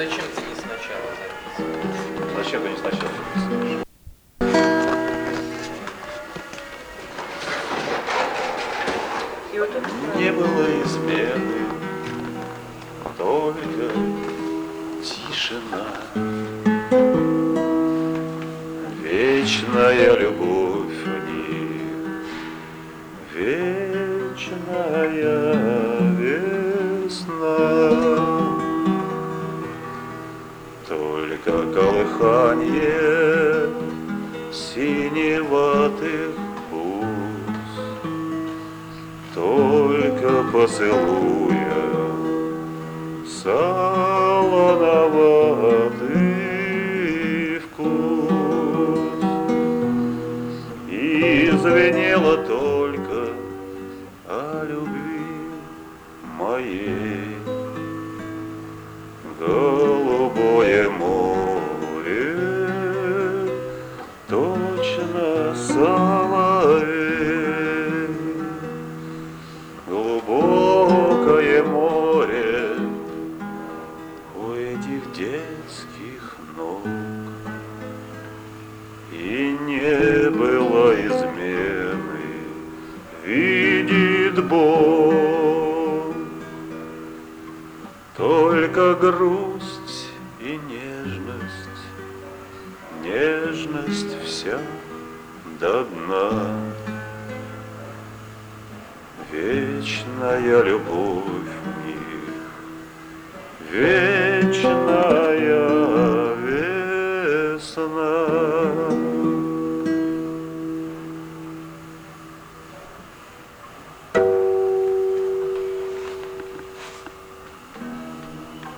зачем ты не сначала записываешь? Зачем ты не сначала записываешь? Не было измены, только тишина. Вечная любовь в них, вечная Только колыханье синеватых уст, Только поцелуя солоноватый вкус. И звенело только о любви моей. Соловей. Глубокое море у этих детских ног. И не было измены, видит Бог. Только грусть и нежность, нежность вся до дна. Вечная любовь в них, вечная весна.